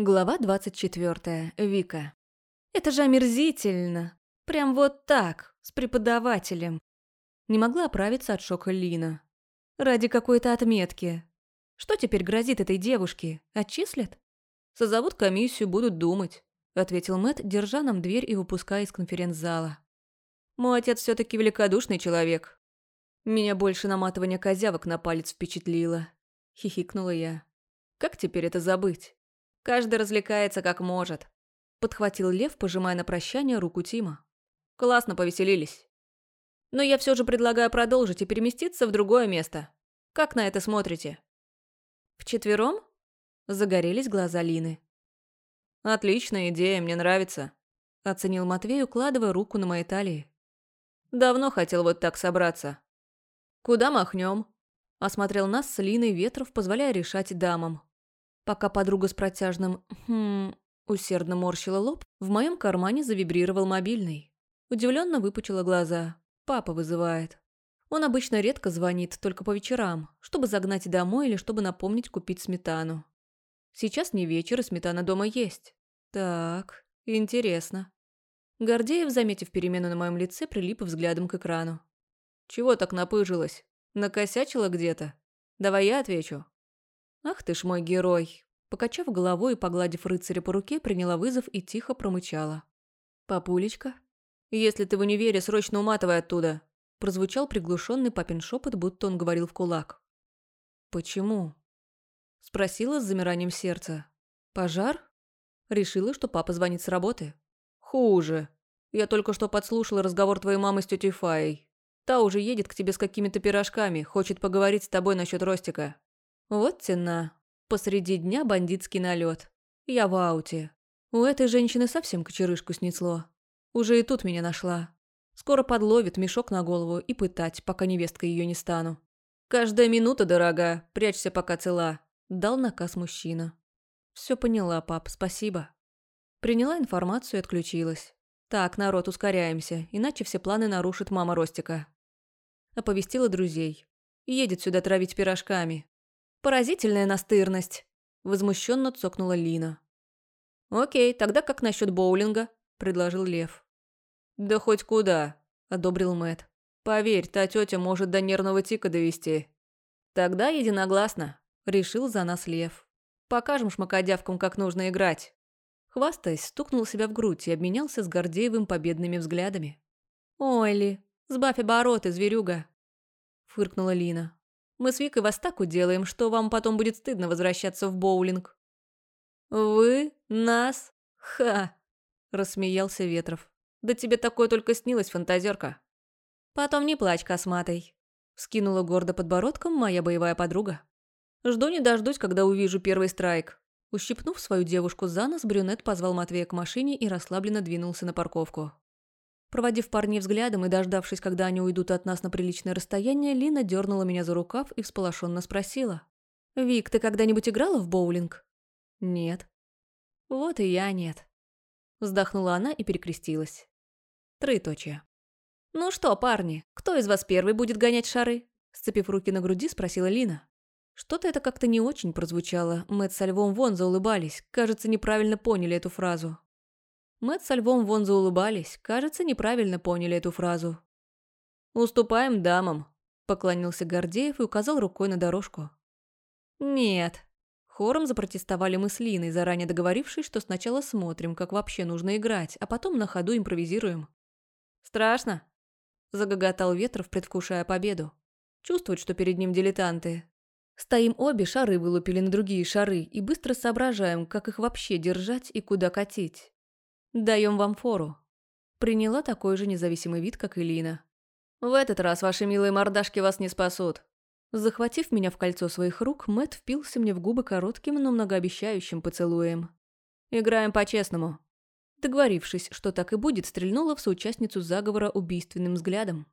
Глава 24. Вика. Это же омерзительно. Прям вот так, с преподавателем. Не могла оправиться от шока Лина. Ради какой-то отметки. Что теперь грозит этой девушке? Отчислят? Созовут комиссию, будут думать, ответил Мэт, держа нам дверь и выпуская из конференц-зала. Мой отец все таки великодушный человек. Меня больше наматывание козявок на палец впечатлило. Хихикнула я. Как теперь это забыть? Каждый развлекается как может. Подхватил Лев, пожимая на прощание руку Тима. Классно повеселились. Но я все же предлагаю продолжить и переместиться в другое место. Как на это смотрите? Вчетвером? Загорелись глаза Лины. Отличная идея, мне нравится. Оценил Матвей, укладывая руку на моей талии. Давно хотел вот так собраться. Куда махнем? Осмотрел нас с Линой Ветров, позволяя решать дамам. Пока подруга с протяжным «хм» усердно морщила лоб, в моем кармане завибрировал мобильный. Удивленно выпучила глаза. Папа вызывает. Он обычно редко звонит, только по вечерам, чтобы загнать домой или чтобы напомнить купить сметану. Сейчас не вечер, и сметана дома есть. Так, интересно. Гордеев, заметив перемену на моем лице, прилип взглядом к экрану. «Чего так напыжилась? Накосячила где-то? Давай я отвечу». «Ах ты ж мой герой!» Покачав головой и погладив рыцаря по руке, приняла вызов и тихо промычала. «Папулечка?» «Если ты в универе, срочно уматывай оттуда!» Прозвучал приглушенный папин шепот, будто он говорил в кулак. «Почему?» Спросила с замиранием сердца. «Пожар?» Решила, что папа звонит с работы. «Хуже. Я только что подслушала разговор твоей мамы с тетей Фаей. Та уже едет к тебе с какими-то пирожками, хочет поговорить с тобой насчет Ростика. Вот цена. Посреди дня бандитский налет. Я в ауте. У этой женщины совсем кочерышку снесло. Уже и тут меня нашла. Скоро подловит мешок на голову и пытать, пока невестка ее не стану. «Каждая минута дорога, прячься, пока цела», – дал наказ мужчина. Все поняла, пап, спасибо. Приняла информацию и отключилась. Так, народ, ускоряемся, иначе все планы нарушит мама Ростика. Оповестила друзей. Едет сюда травить пирожками. Поразительная настырность!» – возмущенно цокнула Лина. «Окей, тогда как насчет боулинга?» – предложил Лев. «Да хоть куда», – одобрил Мэт. «Поверь, та тетя может до нервного тика довести». «Тогда единогласно», – решил за нас Лев. «Покажем шмакодявкам, как нужно играть». Хвастаясь, стукнул себя в грудь и обменялся с Гордеевым победными взглядами. «Ой, Ли, сбавь обороты, зверюга!» – фыркнула Лина. Мы с Викой вас так уделаем, что вам потом будет стыдно возвращаться в боулинг». «Вы? Нас? Ха!» – рассмеялся Ветров. «Да тебе такое только снилось, фантазерка». «Потом не плачь, косматый», – скинула гордо подбородком моя боевая подруга. «Жду не дождусь, когда увижу первый страйк». Ущипнув свою девушку за нос, брюнет позвал Матвея к машине и расслабленно двинулся на парковку. Проводив парней взглядом и дождавшись, когда они уйдут от нас на приличное расстояние, Лина дернула меня за рукав и всполошенно спросила. «Вик, ты когда-нибудь играла в боулинг?» «Нет». «Вот и я нет». Вздохнула она и перекрестилась. Троеточие. «Ну что, парни, кто из вас первый будет гонять шары?» Сцепив руки на груди, спросила Лина. Что-то это как-то не очень прозвучало. Мэтт со Львом вон заулыбались. Кажется, неправильно поняли эту фразу. Мэт со Львом вон заулыбались, кажется, неправильно поняли эту фразу. «Уступаем дамам», – поклонился Гордеев и указал рукой на дорожку. «Нет». Хором запротестовали мы с Линой, заранее договорившись, что сначала смотрим, как вообще нужно играть, а потом на ходу импровизируем. «Страшно?» – загоготал Ветров, предвкушая победу. Чувствует, что перед ним дилетанты. Стоим обе, шары вылупили на другие шары и быстро соображаем, как их вообще держать и куда катить. Даем вам фору. Приняла такой же независимый вид, как и Лина. В этот раз ваши милые мордашки вас не спасут. Захватив меня в кольцо своих рук, Мэт впился мне в губы коротким, но многообещающим поцелуем. Играем по-честному. Договорившись, что так и будет, стрельнула в соучастницу заговора убийственным взглядом.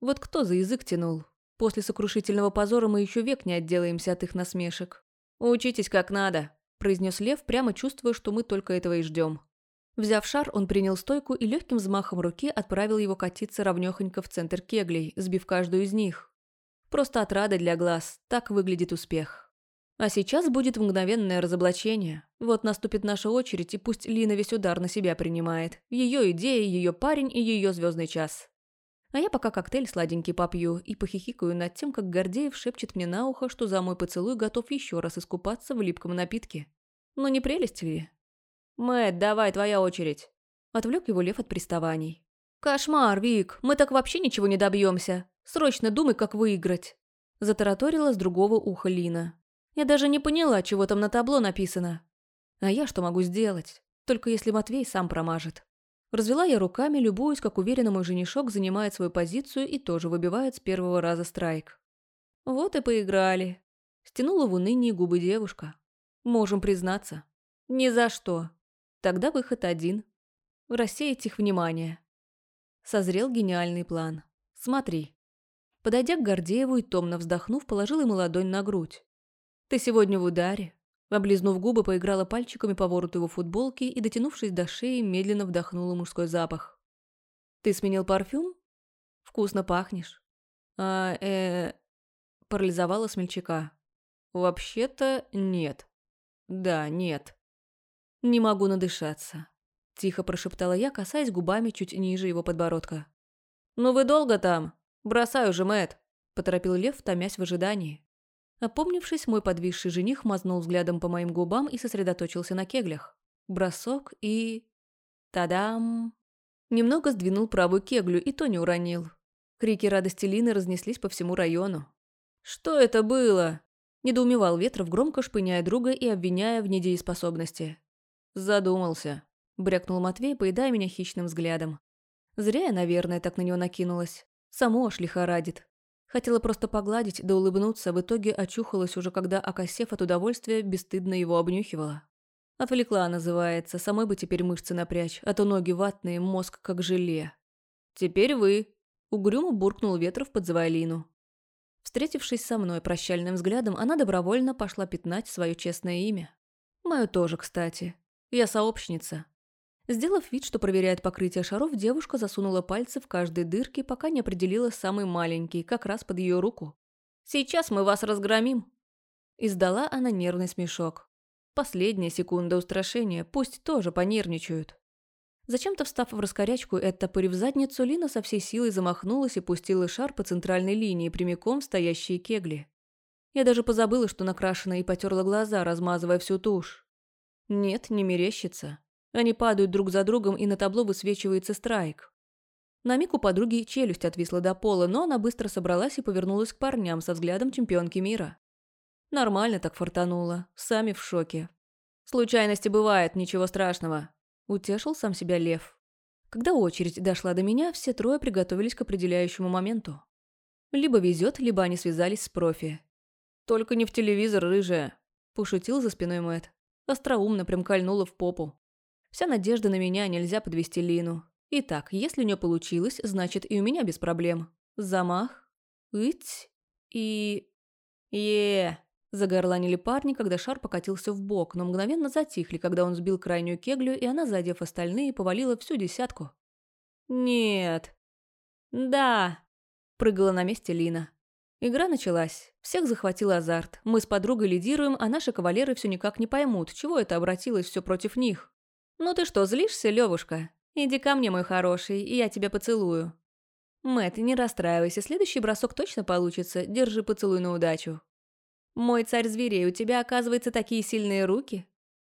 Вот кто за язык тянул? После сокрушительного позора мы еще век не отделаемся от их насмешек. «Учитесь как надо», – произнес Лев, прямо чувствуя, что мы только этого и ждем. Взяв шар, он принял стойку и легким взмахом руки отправил его катиться ровнёхонько в центр кеглей, сбив каждую из них. Просто отрада для глаз, так выглядит успех. А сейчас будет мгновенное разоблачение. Вот наступит наша очередь, и пусть Лина весь удар на себя принимает. Ее идеи, ее парень и ее звездный час. А я пока коктейль сладенький попью и похихикаю над тем, как Гордеев шепчет мне на ухо, что за мой поцелуй готов еще раз искупаться в липком напитке. Но не прелесть ли? «Мэтт, давай, твоя очередь!» Отвлек его Лев от приставаний. «Кошмар, Вик, мы так вообще ничего не добьемся. Срочно думай, как выиграть!» Затараторила с другого уха Лина. Я даже не поняла, чего там на табло написано. А я что могу сделать? Только если Матвей сам промажет. Развела я руками, любуясь, как уверенно мой женишок занимает свою позицию и тоже выбивает с первого раза страйк. Вот и поиграли. Стянула в уныние губы девушка. Можем признаться. Ни за что. Тогда выход один. Рассеять их внимание. Созрел гениальный план. Смотри. Подойдя к Гордееву и томно вздохнув, положил ему ладонь на грудь. «Ты сегодня в ударе?» Облизнув губы, поиграла пальчиками по вороту его футболки и, дотянувшись до шеи, медленно вдохнула мужской запах. «Ты сменил парфюм? Вкусно пахнешь». «А, э...» Парализовала смельчака. «Вообще-то нет». «Да, нет». «Не могу надышаться», – тихо прошептала я, касаясь губами чуть ниже его подбородка. «Ну вы долго там? Бросаю же, Мэтт», – поторопил Лев, томясь в ожидании. Опомнившись, мой подвисший жених мазнул взглядом по моим губам и сосредоточился на кеглях. Бросок и... Тадам! Немного сдвинул правую кеглю и то не уронил. Крики радости Лины разнеслись по всему району. «Что это было?» Недоумевал Ветров, громко шпыняя друга и обвиняя в недееспособности. «Задумался», – брякнул Матвей, поедая меня хищным взглядом. Зря я, наверное, так на него накинулась. Само аж лихорадит. Хотела просто погладить да улыбнуться, в итоге очухалась уже, когда, окосев от удовольствия, бесстыдно его обнюхивала. Отвлекла, называется, самой бы теперь мышцы напрячь, а то ноги ватные, мозг как желе. «Теперь вы», – угрюмо буркнул Ветров, подзывая Лину. Встретившись со мной прощальным взглядом, она добровольно пошла пятнать свое честное имя. Мое тоже, кстати. Я сообщница. Сделав вид, что проверяет покрытие шаров, девушка засунула пальцы в каждой дырке, пока не определила самый маленький, как раз под ее руку. «Сейчас мы вас разгромим!» Издала она нервный смешок. Последняя секунда устрашения, пусть тоже понервничают. Зачем-то встав в раскорячку и оттопырив задницу, Лина со всей силой замахнулась и пустила шар по центральной линии прямиком в стоящие кегли. Я даже позабыла, что накрашена, и потерла глаза, размазывая всю тушь. Нет, не мерещится. Они падают друг за другом, и на табло высвечивается страйк. На миг у подруги челюсть отвисла до пола, но она быстро собралась и повернулась к парням со взглядом чемпионки мира. Нормально так фортануло, сами в шоке. «Случайности бывает, ничего страшного», – утешил сам себя Лев. Когда очередь дошла до меня, все трое приготовились к определяющему моменту. Либо везет, либо они связались с профи. «Только не в телевизор, рыжая», – пошутил за спиной Мэтт. Остроумно прям кольнула в попу. Вся надежда на меня, нельзя подвести Лину. Итак, если у нее получилось, значит и у меня без проблем. Замах. Ить. И... е Загорланили парни, когда шар покатился в бок, но мгновенно затихли, когда он сбил крайнюю кеглю, и она, задев остальные, повалила всю десятку. «Нет». «Да», – прыгала на месте Лина. Игра началась. Всех захватил азарт. Мы с подругой лидируем, а наши кавалеры все никак не поймут, чего это обратилось все против них. «Ну ты что, злишься, Левушка? Иди ко мне, мой хороший, и я тебя поцелую». Мэт, не расстраивайся, следующий бросок точно получится, держи поцелуй на удачу. Мой царь зверей, у тебя, оказывается, такие сильные руки.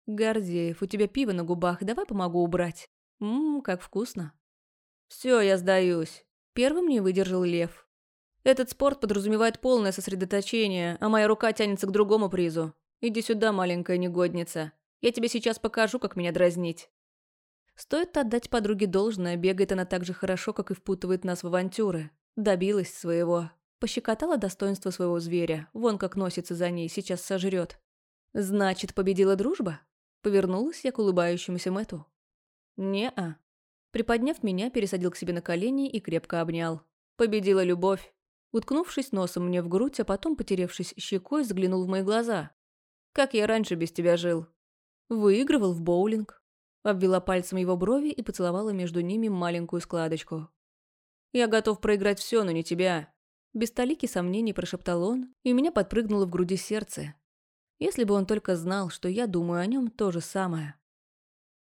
Гордеев, у тебя пиво на губах, давай помогу убрать. Ммм, как вкусно. Все, я сдаюсь. Первым не выдержал Лев. Этот спорт подразумевает полное сосредоточение, а моя рука тянется к другому призу. Иди сюда, маленькая негодница. Я тебе сейчас покажу, как меня дразнить». Стоит отдать подруге должное, бегает она так же хорошо, как и впутывает нас в авантюры. Добилась своего. Пощекотала достоинство своего зверя. Вон как носится за ней, сейчас сожрет. «Значит, победила дружба?» Повернулась я к улыбающемуся Мэту. «Не-а». Приподняв меня, пересадил к себе на колени и крепко обнял. «Победила любовь». Уткнувшись носом мне в грудь, а потом, потеревшись щекой, взглянул в мои глаза. «Как я раньше без тебя жил?» Выигрывал в боулинг. Обвела пальцем его брови и поцеловала между ними маленькую складочку. «Я готов проиграть все, но не тебя». Без толики сомнений прошептал он, и у меня подпрыгнуло в груди сердце. Если бы он только знал, что я думаю о нем то же самое.